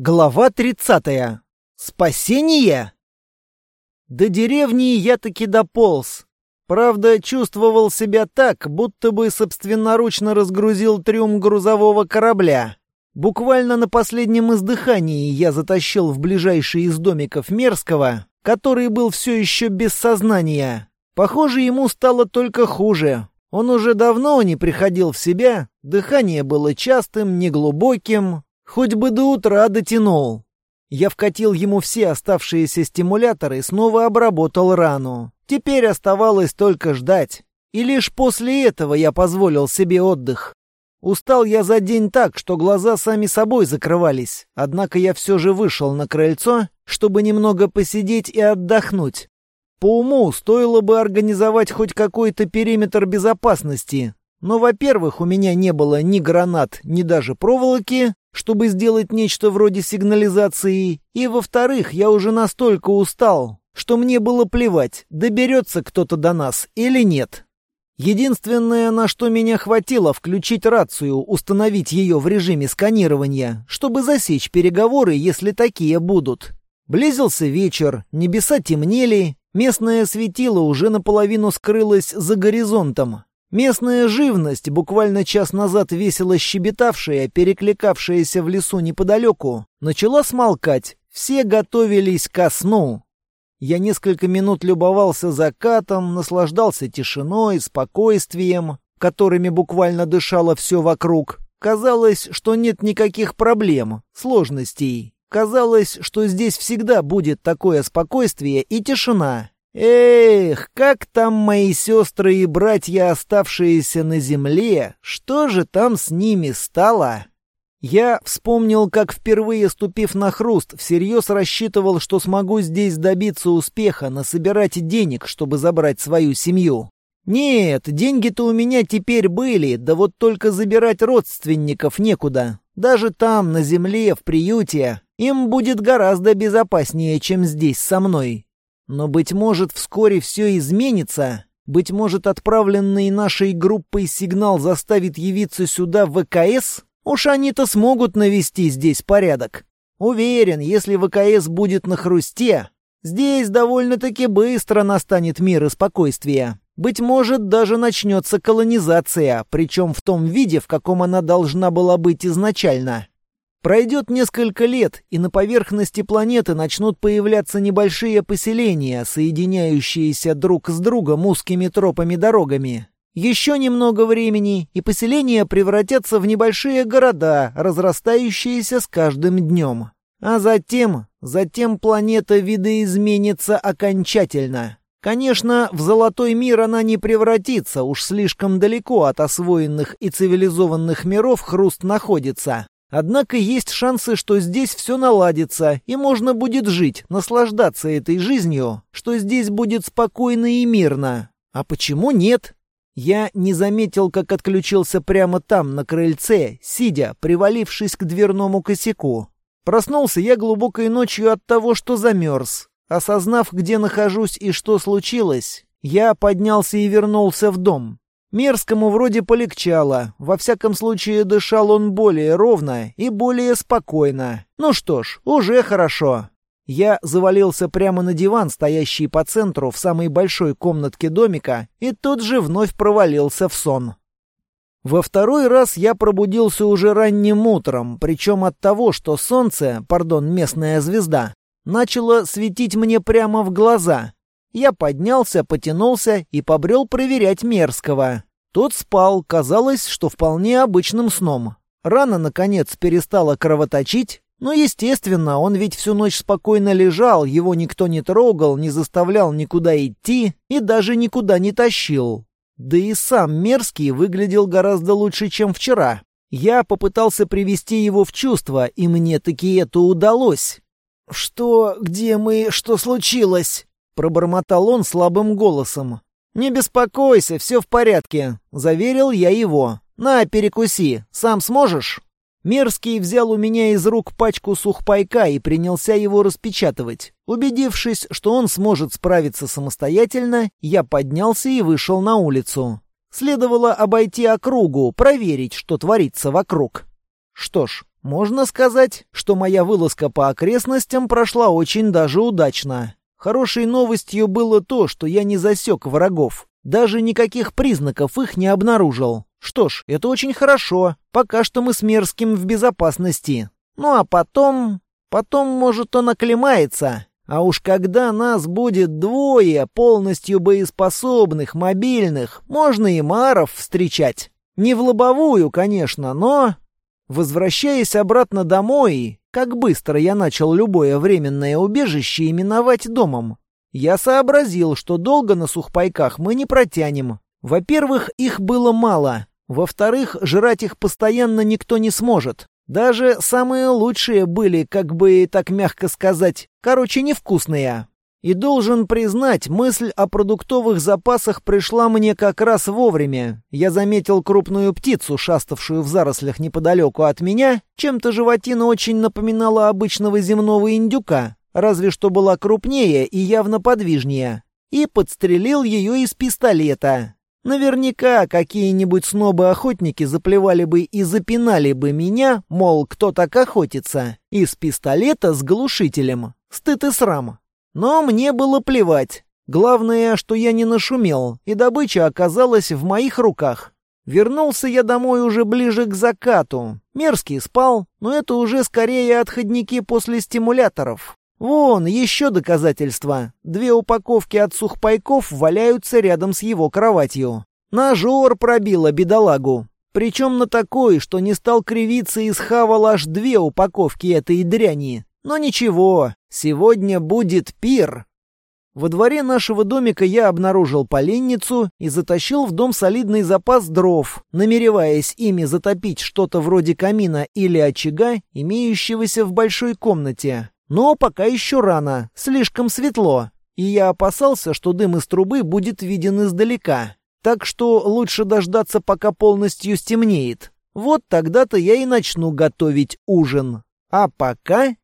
Глава 30. Спасение? До деревни я таки дополз. Правда, чувствовал себя так, будто бы собственноручно разгрузил трюм грузового корабля. Буквально на последнем издыхании я затащил в ближайший из домиков Мерзкого, который был все еще без сознания. Похоже, ему стало только хуже. Он уже давно не приходил в себя, дыхание было частым, неглубоким, Хоть бы до утра дотянул. Я вкатил ему все оставшиеся стимуляторы и снова обработал рану. Теперь оставалось только ждать. И лишь после этого я позволил себе отдых. Устал я за день так, что глаза сами собой закрывались. Однако я все же вышел на крыльцо, чтобы немного посидеть и отдохнуть. По уму стоило бы организовать хоть какой-то периметр безопасности. Но, во-первых, у меня не было ни гранат, ни даже проволоки, чтобы сделать нечто вроде сигнализации, и, во-вторых, я уже настолько устал, что мне было плевать, доберется кто-то до нас или нет. Единственное, на что меня хватило, включить рацию, установить ее в режиме сканирования, чтобы засечь переговоры, если такие будут. Близился вечер, небеса темнели, местное светило уже наполовину скрылось за горизонтом, Местная живность, буквально час назад весело щебетавшая, перекликавшаяся в лесу неподалеку, начала смолкать. Все готовились ко сну. Я несколько минут любовался закатом, наслаждался тишиной, спокойствием, которыми буквально дышало все вокруг. Казалось, что нет никаких проблем, сложностей. Казалось, что здесь всегда будет такое спокойствие и тишина. Эх, как там мои сестры и братья, оставшиеся на земле, что же там с ними стало? Я вспомнил, как впервые ступив на хруст, всерьез рассчитывал, что смогу здесь добиться успеха, насобирать денег, чтобы забрать свою семью. Нет, деньги-то у меня теперь были, да вот только забирать родственников некуда. Даже там, на земле, в приюте, им будет гораздо безопаснее, чем здесь со мной. Но, быть может, вскоре все изменится. Быть может, отправленный нашей группой сигнал заставит явиться сюда ВКС? Уж они-то смогут навести здесь порядок. Уверен, если ВКС будет на хрусте, здесь довольно-таки быстро настанет мир и спокойствие. Быть может, даже начнется колонизация, причем в том виде, в каком она должна была быть изначально. Пройдет несколько лет, и на поверхности планеты начнут появляться небольшие поселения, соединяющиеся друг с другом узкими тропами-дорогами. Еще немного времени, и поселения превратятся в небольшие города, разрастающиеся с каждым днем. А затем, затем планета видоизменится окончательно. Конечно, в золотой мир она не превратится, уж слишком далеко от освоенных и цивилизованных миров хруст находится. Однако есть шансы, что здесь все наладится, и можно будет жить, наслаждаться этой жизнью, что здесь будет спокойно и мирно. А почему нет? Я не заметил, как отключился прямо там, на крыльце, сидя, привалившись к дверному косяку. Проснулся я глубокой ночью от того, что замерз. Осознав, где нахожусь и что случилось, я поднялся и вернулся в дом. Мерзкому вроде полегчало. Во всяком случае, дышал он более ровно и более спокойно. Ну что ж, уже хорошо. Я завалился прямо на диван, стоящий по центру в самой большой комнатке домика, и тут же вновь провалился в сон. Во второй раз я пробудился уже ранним утром, причем от того, что солнце, пардон, местная звезда, начало светить мне прямо в глаза — я поднялся, потянулся и побрел проверять Мерзкого. Тот спал, казалось, что вполне обычным сном. Рана, наконец, перестала кровоточить, но, естественно, он ведь всю ночь спокойно лежал, его никто не трогал, не заставлял никуда идти и даже никуда не тащил. Да и сам Мерзкий выглядел гораздо лучше, чем вчера. Я попытался привести его в чувство, и мне таки это удалось. «Что? Где мы? Что случилось?» Пробормотал он слабым голосом. «Не беспокойся, все в порядке», — заверил я его. «На, перекуси. Сам сможешь?» Мерзкий взял у меня из рук пачку сухпайка и принялся его распечатывать. Убедившись, что он сможет справиться самостоятельно, я поднялся и вышел на улицу. Следовало обойти округу, проверить, что творится вокруг. Что ж, Можно сказать, что моя вылазка по окрестностям прошла очень даже удачно. Хорошей новостью было то, что я не засек врагов. Даже никаких признаков их не обнаружил. Что ж, это очень хорошо. Пока что мы с Мерзким в безопасности. Ну а потом... Потом, может, он оклемается. А уж когда нас будет двое, полностью боеспособных, мобильных, можно и маров встречать. Не в лобовую, конечно, но... Возвращаясь обратно домой, как быстро я начал любое временное убежище именовать домом, я сообразил, что долго на сухпайках мы не протянем. Во-первых, их было мало. Во-вторых, жрать их постоянно никто не сможет. Даже самые лучшие были, как бы так мягко сказать, короче, невкусные. И должен признать, мысль о продуктовых запасах пришла мне как раз вовремя. Я заметил крупную птицу, шаставшую в зарослях неподалеку от меня. Чем-то животина очень напоминала обычного земного индюка, разве что была крупнее и явно подвижнее. И подстрелил ее из пистолета. Наверняка какие-нибудь снобы-охотники заплевали бы и запинали бы меня, мол, кто так охотится, из пистолета с глушителем. Стыд и срам. Но мне было плевать. Главное, что я не нашумел, и добыча оказалась в моих руках. Вернулся я домой уже ближе к закату. Мерзкий спал, но это уже скорее отходники после стимуляторов. Вон, еще доказательства. Две упаковки от сухпайков валяются рядом с его кроватью. Нажор пробила бедолагу. Причем на такой, что не стал кривиться и схавал аж две упаковки этой дряни. Но ничего, сегодня будет пир. Во дворе нашего домика я обнаружил поленницу и затащил в дом солидный запас дров, намереваясь ими затопить что-то вроде камина или очага, имеющегося в большой комнате. Но пока еще рано, слишком светло, и я опасался, что дым из трубы будет виден издалека. Так что лучше дождаться, пока полностью стемнеет. Вот тогда-то я и начну готовить ужин. А пока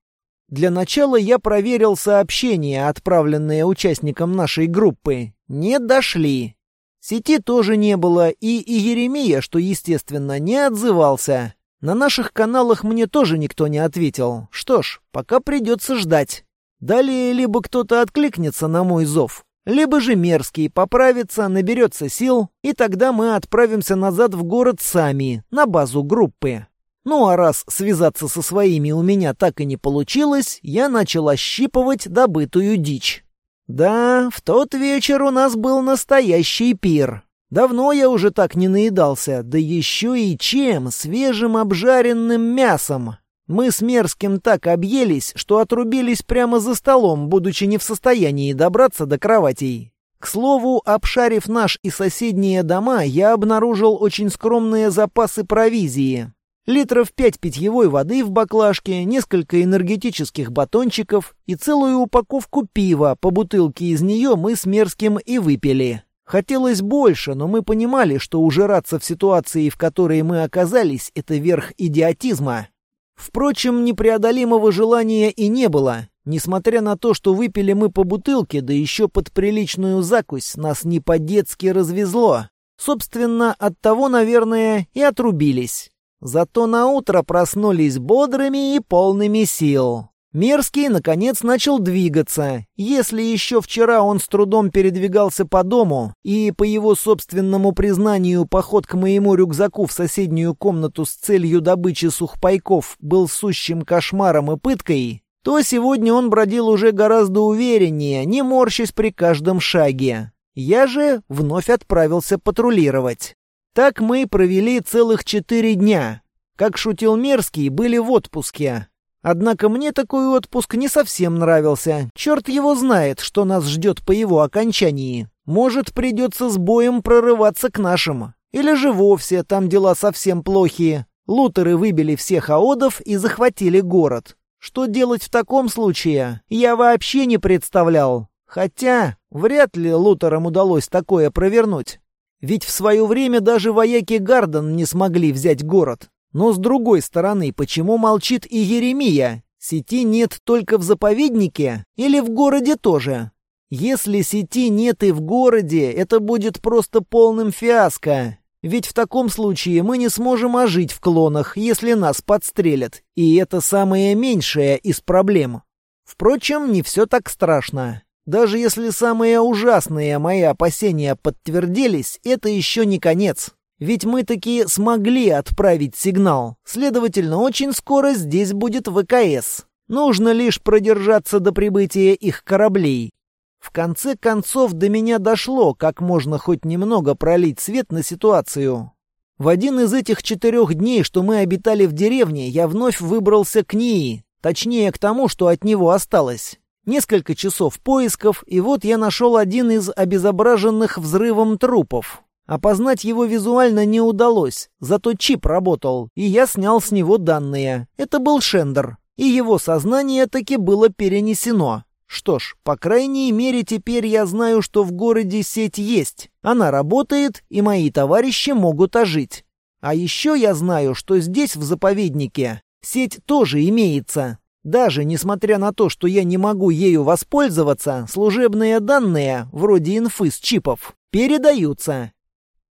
для начала я проверил сообщения, отправленные участникам нашей группы. Не дошли. Сети тоже не было, и, и Еремия, что естественно, не отзывался. На наших каналах мне тоже никто не ответил. Что ж, пока придется ждать. Далее либо кто-то откликнется на мой зов, либо же Мерзкий поправится, наберется сил, и тогда мы отправимся назад в город сами, на базу группы. Ну а раз связаться со своими у меня так и не получилось, я начал ощипывать добытую дичь. Да, в тот вечер у нас был настоящий пир. Давно я уже так не наедался, да еще и чем, свежим обжаренным мясом. Мы с Мерзким так объелись, что отрубились прямо за столом, будучи не в состоянии добраться до кроватей. К слову, обшарив наш и соседние дома, я обнаружил очень скромные запасы провизии. Литров пять питьевой воды в баклажке, несколько энергетических батончиков и целую упаковку пива, по бутылке из нее мы с Мерзким и выпили. Хотелось больше, но мы понимали, что ужираться в ситуации, в которой мы оказались, это верх идиотизма. Впрочем, непреодолимого желания и не было. Несмотря на то, что выпили мы по бутылке, да еще под приличную закусь, нас не по-детски развезло. Собственно, от того, наверное, и отрубились. Зато на утро проснулись бодрыми и полными сил. Мерзкий, наконец, начал двигаться. Если еще вчера он с трудом передвигался по дому, и, по его собственному признанию, поход к моему рюкзаку в соседнюю комнату с целью добычи сухпайков был сущим кошмаром и пыткой, то сегодня он бродил уже гораздо увереннее, не морщась при каждом шаге. Я же вновь отправился патрулировать. Так мы провели целых четыре дня. Как шутил Мерзкий, были в отпуске. Однако мне такой отпуск не совсем нравился. Черт его знает, что нас ждет по его окончании. Может, придется с боем прорываться к нашим. Или же вовсе там дела совсем плохие. Лутеры выбили всех аодов и захватили город. Что делать в таком случае, я вообще не представлял. Хотя, вряд ли Лутерам удалось такое провернуть. Ведь в свое время даже вояки Гарден не смогли взять город. Но с другой стороны, почему молчит и Еремия? Сети нет только в заповеднике или в городе тоже? Если сети нет и в городе, это будет просто полным фиаско. Ведь в таком случае мы не сможем ожить в клонах, если нас подстрелят. И это самое меньшее из проблем. Впрочем, не все так страшно. Даже если самые ужасные мои опасения подтвердились, это еще не конец. Ведь мы таки смогли отправить сигнал. Следовательно, очень скоро здесь будет ВКС. Нужно лишь продержаться до прибытия их кораблей. В конце концов до меня дошло, как можно хоть немного пролить свет на ситуацию. В один из этих четырех дней, что мы обитали в деревне, я вновь выбрался к ней, точнее к тому, что от него осталось. Несколько часов поисков, и вот я нашел один из обезображенных взрывом трупов. Опознать его визуально не удалось, зато чип работал, и я снял с него данные. Это был Шендер, и его сознание таки было перенесено. Что ж, по крайней мере, теперь я знаю, что в городе сеть есть. Она работает, и мои товарищи могут ожить. А еще я знаю, что здесь, в заповеднике, сеть тоже имеется. Даже несмотря на то, что я не могу ею воспользоваться, служебные данные, вроде инфы с чипов, передаются.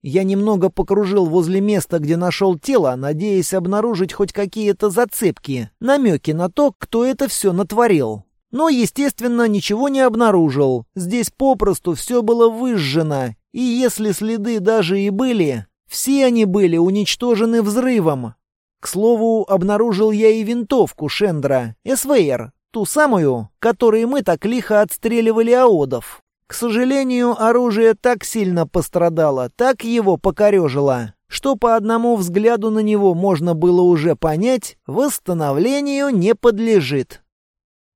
Я немного покружил возле места, где нашел тело, надеясь обнаружить хоть какие-то зацепки, намеки на то, кто это все натворил. Но, естественно, ничего не обнаружил. Здесь попросту все было выжжено, и если следы даже и были, все они были уничтожены взрывом. К слову, обнаружил я и винтовку Шендра, СВР, ту самую, которой мы так лихо отстреливали аодов. К сожалению, оружие так сильно пострадало, так его покорежило, что по одному взгляду на него можно было уже понять, восстановлению не подлежит.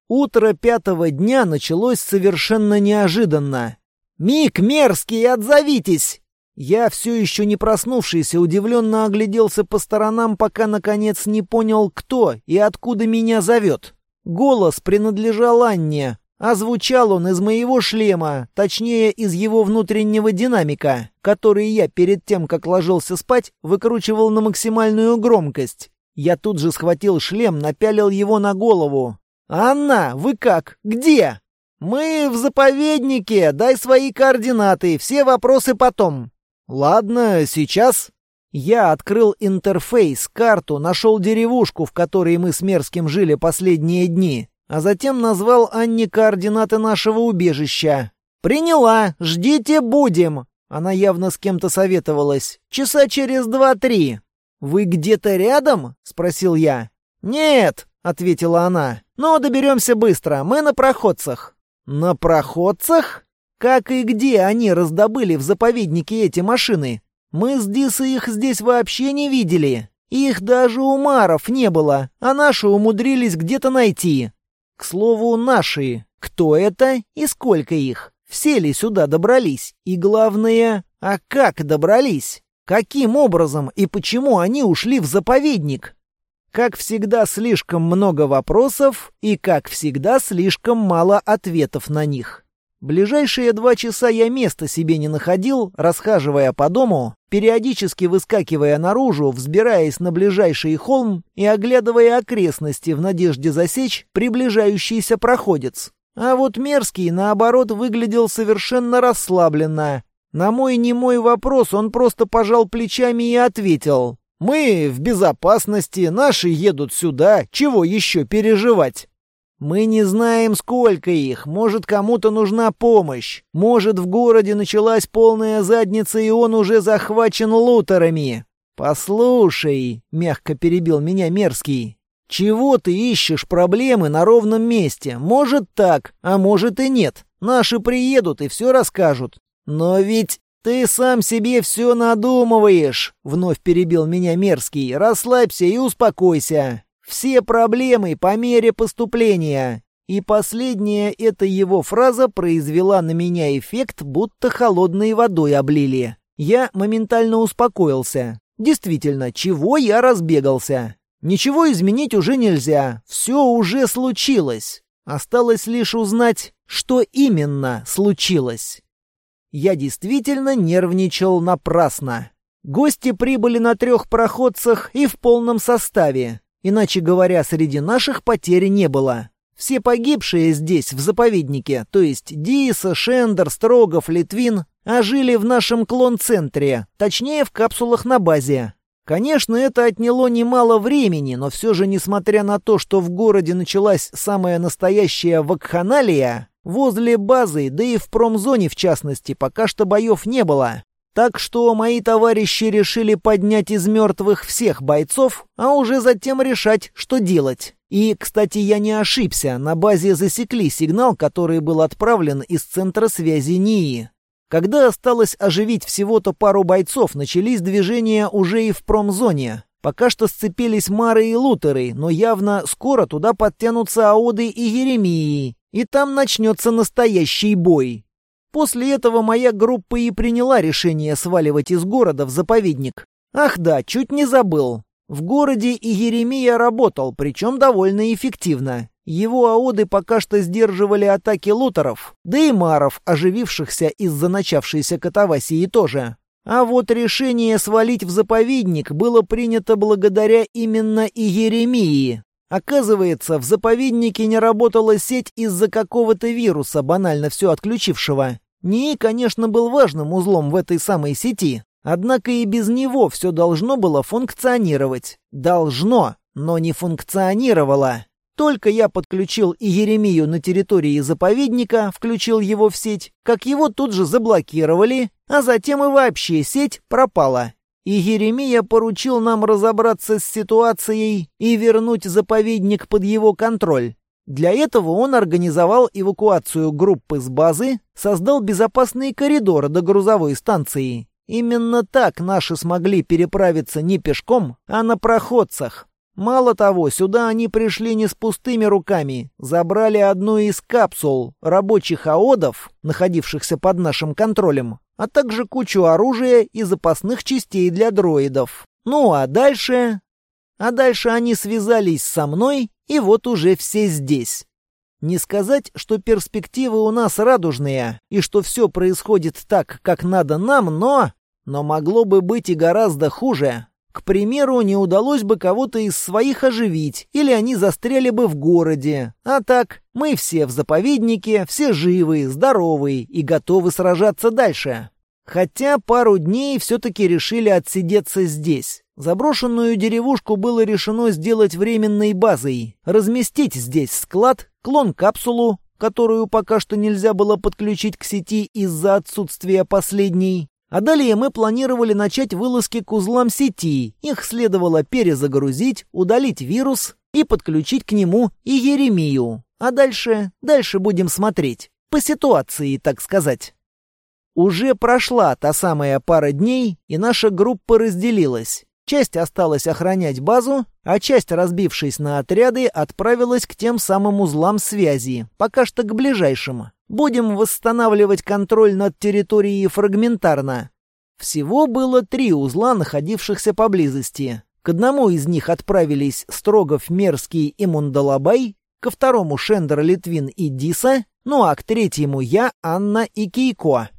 Утро пятого дня началось совершенно неожиданно. «Мик, мерзкий, отзовитесь!» Я, все еще не проснувшийся, удивленно огляделся по сторонам, пока, наконец, не понял, кто и откуда меня зовет. Голос принадлежал Анне, а звучал он из моего шлема, точнее, из его внутреннего динамика, который я перед тем, как ложился спать, выкручивал на максимальную громкость. Я тут же схватил шлем, напялил его на голову. «Анна, вы как? Где?» «Мы в заповеднике. Дай свои координаты. Все вопросы потом». «Ладно, сейчас». Я открыл интерфейс, карту, нашел деревушку, в которой мы с Мерзким жили последние дни а затем назвал Анне координаты нашего убежища. «Приняла! Ждите, будем!» Она явно с кем-то советовалась. «Часа через два-три». «Вы где-то рядом?» — спросил я. «Нет», — ответила она. «Но доберемся быстро. Мы на проходцах». «На проходцах? Как и где они раздобыли в заповеднике эти машины? Мы с Дисой их здесь вообще не видели. Их даже у Маров не было, а наши умудрились где-то найти. К слову, наши. Кто это и сколько их? Все ли сюда добрались? И главное, а как добрались? Каким образом и почему они ушли в заповедник? Как всегда, слишком много вопросов и, как всегда, слишком мало ответов на них. Ближайшие два часа я места себе не находил, расхаживая по дому, периодически выскакивая наружу, взбираясь на ближайший холм и оглядывая окрестности в надежде засечь приближающийся проходец. А вот Мерзкий, наоборот, выглядел совершенно расслабленно. На мой немой вопрос он просто пожал плечами и ответил. «Мы в безопасности, наши едут сюда, чего еще переживать?» Мы не знаем, сколько их. Может, кому-то нужна помощь. Может, в городе началась полная задница, и он уже захвачен лутерами. Послушай, мягко перебил меня мерзкий. Чего ты ищешь проблемы на ровном месте? Может так, а может и нет. Наши приедут и все расскажут. Но ведь ты сам себе все надумываешь, вновь перебил меня мерзкий. Расслабься и успокойся. Все проблемы по мере поступления. И последняя эта его фраза произвела на меня эффект, будто холодной водой облили. Я моментально успокоился. Действительно, чего я разбегался? Ничего изменить уже нельзя. Все уже случилось. Осталось лишь узнать, что именно случилось. Я действительно нервничал напрасно. Гости прибыли на трех проходцах и в полном составе. Иначе говоря, среди наших потерь не было. Все погибшие здесь, в заповеднике, то есть Диса, Шендер, Строгов, Литвин, а жили в нашем клон-центре, точнее в капсулах на базе. Конечно, это отняло немало времени, но все же, несмотря на то, что в городе началась самая настоящая вакханалия, возле базы, да и в промзоне в частности, пока что боев не было. Так что мои товарищи решили поднять из мертвых всех бойцов, а уже затем решать, что делать. И, кстати, я не ошибся, на базе засекли сигнал, который был отправлен из центра связи НИИ. Когда осталось оживить всего-то пару бойцов, начались движения уже и в промзоне. Пока что сцепились Мары и Лутеры, но явно скоро туда подтянутся Аоды и Еремии, и там начнется настоящий бой. После этого моя группа и приняла решение сваливать из города в заповедник. Ах да, чуть не забыл. В городе и Еремия работал, причем довольно эффективно. Его аоды пока что сдерживали атаки лутеров, да и маров, оживившихся из-за начавшейся катавасии тоже. А вот решение свалить в заповедник было принято благодаря именно и Еремии. Оказывается, в заповеднике не работала сеть из-за какого-то вируса, банально все отключившего. НИИ, конечно, был важным узлом в этой самой сети, однако и без него все должно было функционировать. Должно, но не функционировало. Только я подключил и Еремию на территории заповедника, включил его в сеть, как его тут же заблокировали, а затем и вообще сеть пропала. И Еремия поручил нам разобраться с ситуацией и вернуть заповедник под его контроль. Для этого он организовал эвакуацию группы с базы, создал безопасные коридоры до грузовой станции. Именно так наши смогли переправиться не пешком, а на проходцах. Мало того, сюда они пришли не с пустыми руками, забрали одну из капсул рабочих аодов, находившихся под нашим контролем, а также кучу оружия и запасных частей для дроидов. Ну а дальше... А дальше они связались со мной, и вот уже все здесь. Не сказать, что перспективы у нас радужные, и что все происходит так, как надо нам, но... Но могло бы быть и гораздо хуже. К примеру, не удалось бы кого-то из своих оживить, или они застряли бы в городе. А так, мы все в заповеднике, все живы, здоровы и готовы сражаться дальше. Хотя пару дней все-таки решили отсидеться здесь. Заброшенную деревушку было решено сделать временной базой, разместить здесь склад, клон-капсулу, которую пока что нельзя было подключить к сети из-за отсутствия последней. А далее мы планировали начать вылазки к узлам сети. Их следовало перезагрузить, удалить вирус и подключить к нему и Еремию. А дальше, дальше будем смотреть. По ситуации, так сказать. Уже прошла та самая пара дней, и наша группа разделилась. Часть осталась охранять базу, а часть, разбившись на отряды, отправилась к тем самым узлам связи, пока что к ближайшим. Будем восстанавливать контроль над территорией фрагментарно. Всего было три узла, находившихся поблизости. К одному из них отправились Строгов, Мерзкий и Мундалабай, ко второму Шендер, Литвин и Диса, ну а к третьему я, Анна и Кейко.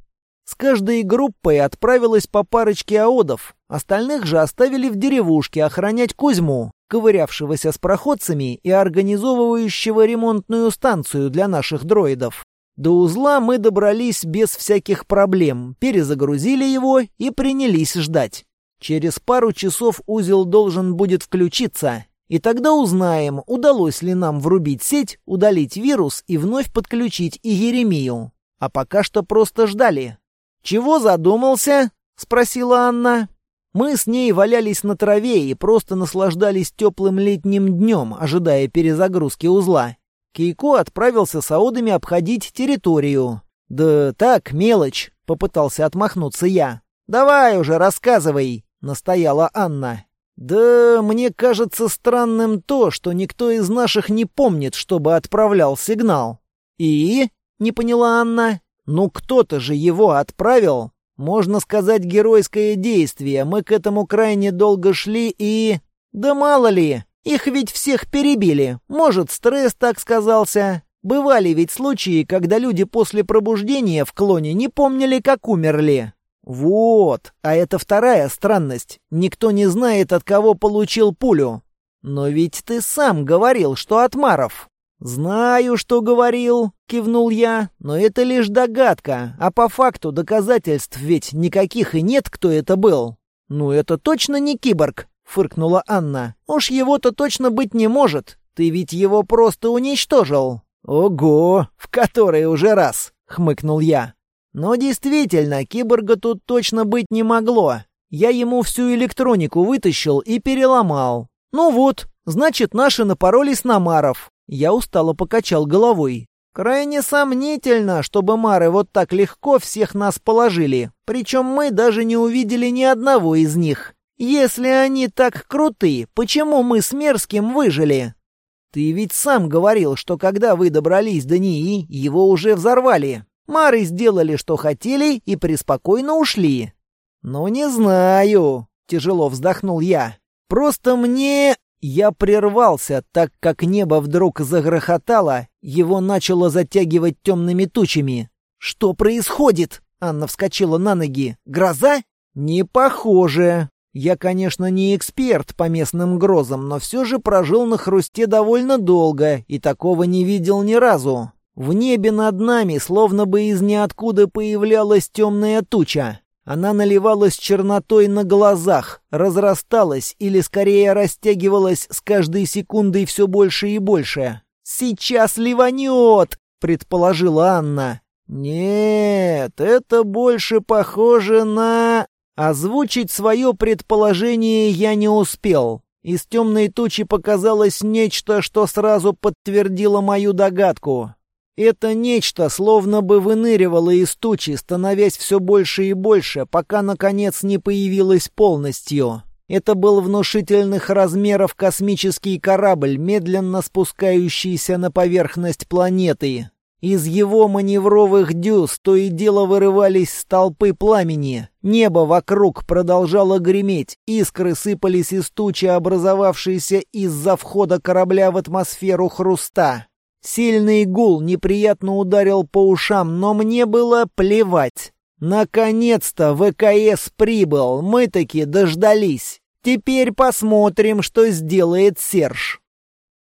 С каждой группой отправилась по парочке аодов, остальных же оставили в деревушке охранять Кузьму, ковырявшегося с проходцами и организовывающего ремонтную станцию для наших дроидов. До узла мы добрались без всяких проблем, перезагрузили его и принялись ждать. Через пару часов узел должен будет включиться, и тогда узнаем, удалось ли нам врубить сеть, удалить вирус и вновь подключить и Еремию. А пока что просто ждали. «Чего задумался?» — спросила Анна. Мы с ней валялись на траве и просто наслаждались теплым летним днем, ожидая перезагрузки узла. Кейко отправился с аудами обходить территорию. «Да так, мелочь», — попытался отмахнуться я. «Давай уже, рассказывай», — настояла Анна. «Да мне кажется странным то, что никто из наших не помнит, чтобы отправлял сигнал». «И?» — не поняла Анна. Ну кто-то же его отправил. Можно сказать, геройское действие. Мы к этому крайне долго шли и... Да мало ли, их ведь всех перебили. Может, стресс так сказался. Бывали ведь случаи, когда люди после пробуждения в клоне не помнили, как умерли. Вот, а это вторая странность. Никто не знает, от кого получил пулю. Но ведь ты сам говорил, что от Маров. «Знаю, что говорил», — кивнул я, — «но это лишь догадка, а по факту доказательств ведь никаких и нет, кто это был». «Ну это точно не киборг», — фыркнула Анна. «Уж его-то точно быть не может. Ты ведь его просто уничтожил». «Ого, в который уже раз», — хмыкнул я. «Но действительно, киборга тут точно быть не могло. Я ему всю электронику вытащил и переломал. Ну вот, значит, наши напоролись на Маров. Я устало покачал головой. Крайне сомнительно, чтобы Мары вот так легко всех нас положили. Причем мы даже не увидели ни одного из них. Если они так круты, почему мы с Мерзким выжили? Ты ведь сам говорил, что когда вы добрались до НИИ, его уже взорвали. Мары сделали, что хотели, и преспокойно ушли. «Ну, не знаю», — тяжело вздохнул я. «Просто мне я прервался, так как небо вдруг загрохотало, его начало затягивать темными тучами. «Что происходит?» Анна вскочила на ноги. «Гроза?» «Не похоже. Я, конечно, не эксперт по местным грозам, но все же прожил на хрусте довольно долго и такого не видел ни разу. В небе над нами словно бы из ниоткуда появлялась темная туча. Она наливалась чернотой на глазах, разрасталась или скорее растягивалась с каждой секундой все больше и больше. «Сейчас ливанет!» — предположила Анна. «Нет, это больше похоже на...» Озвучить свое предположение я не успел. Из темной тучи показалось нечто, что сразу подтвердило мою догадку. Это нечто словно бы выныривало из тучи, становясь все больше и больше, пока, наконец, не появилось полностью. Это был внушительных размеров космический корабль, медленно спускающийся на поверхность планеты. Из его маневровых дюз то и дело вырывались столпы пламени. Небо вокруг продолжало греметь, искры сыпались из тучи, образовавшейся из-за входа корабля в атмосферу хруста. Сильный гул неприятно ударил по ушам, но мне было плевать. Наконец-то ВКС прибыл, мы таки дождались. Теперь посмотрим, что сделает Серж.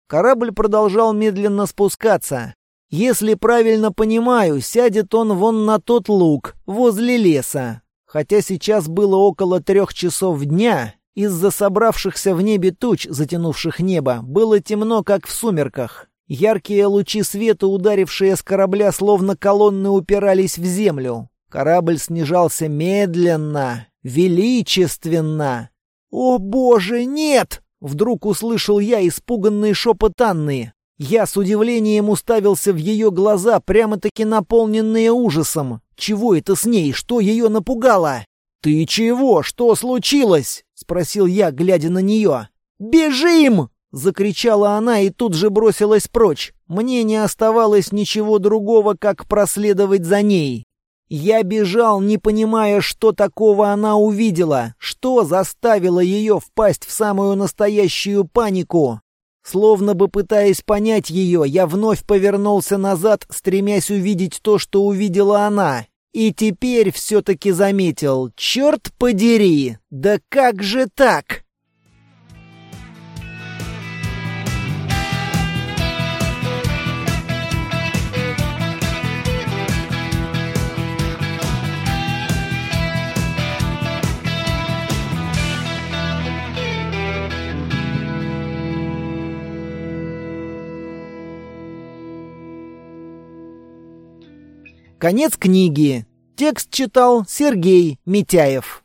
Корабль продолжал медленно спускаться. Если правильно понимаю, сядет он вон на тот луг, возле леса. Хотя сейчас было около трех часов дня, из-за собравшихся в небе туч, затянувших небо, было темно, как в сумерках. Яркие лучи света, ударившие с корабля, словно колонны упирались в землю. Корабль снижался медленно, величественно. «О боже, нет!» — вдруг услышал я испуганный шепот Анны. Я с удивлением уставился в ее глаза, прямо-таки наполненные ужасом. Чего это с ней? Что ее напугало? «Ты чего? Что случилось?» — спросил я, глядя на нее. «Бежим!» Закричала она и тут же бросилась прочь. Мне не оставалось ничего другого, как проследовать за ней. Я бежал, не понимая, что такого она увидела, что заставило ее впасть в самую настоящую панику. Словно бы пытаясь понять ее, я вновь повернулся назад, стремясь увидеть то, что увидела она. И теперь все-таки заметил, черт подери, да как же так? Конец книги. Текст читал Сергей Митяев.